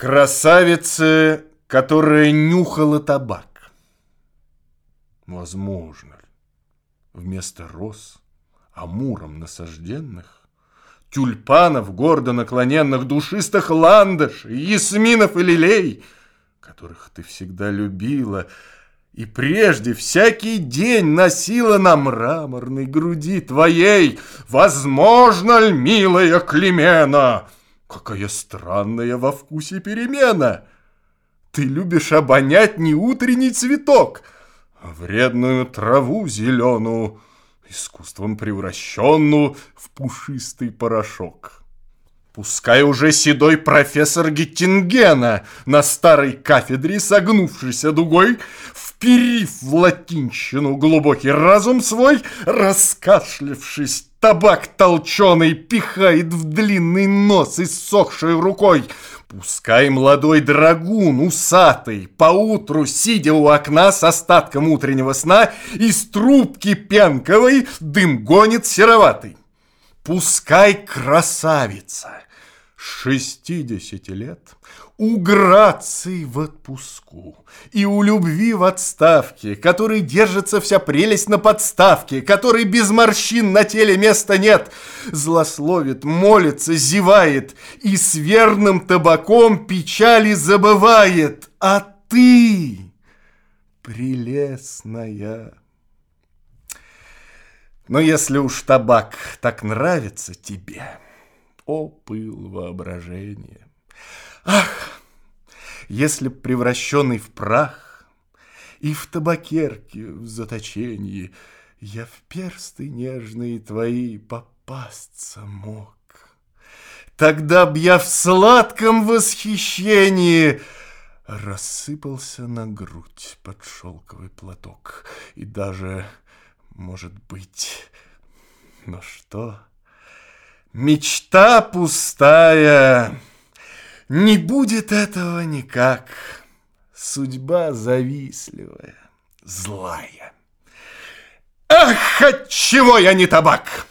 Красавице, которая нюхала табак. Возможно вместо роз, амуром насажденных, тюльпанов, гордо наклоненных, душистых ландышей, ясминов и лилей, которых ты всегда любила, и прежде всякий день носила на мраморной груди твоей, возможно ли, милая Климена, — Какая странная во вкусе перемена! Ты любишь обонять не утренний цветок, а вредную траву зеленую, искусством превращенную в пушистый порошок. Пускай уже седой профессор Геттингена на старой кафедре, согнувшийся дугой, вперив в латинщину глубокий разум свой, раскашлявшись Табак толченый пихает в длинный нос иссохшей рукой. Пускай молодой драгун, усатый, поутру, сидя у окна с остатком утреннего сна, из трубки пенковой дым гонит сероватый. Пускай красавица, шестидесяти лет, у грации в отпуску и у любви в отставке, который держится вся прелесть на подставке, который без морщин на теле места нет, злословит, молится, зевает и с верным табаком печали забывает, а ты, прелестная. Но если уж табак так нравится тебе, о пыл воображения, Ах, если превращенный в прах И в табакерке в заточении Я в персты нежные твои попасться мог. Тогда б я в сладком восхищении Рассыпался на грудь под шелковый платок И даже, может быть, но что? Мечта пустая не будет этого никак. Судьба завистливая, злая. Ах, от чего я не табак!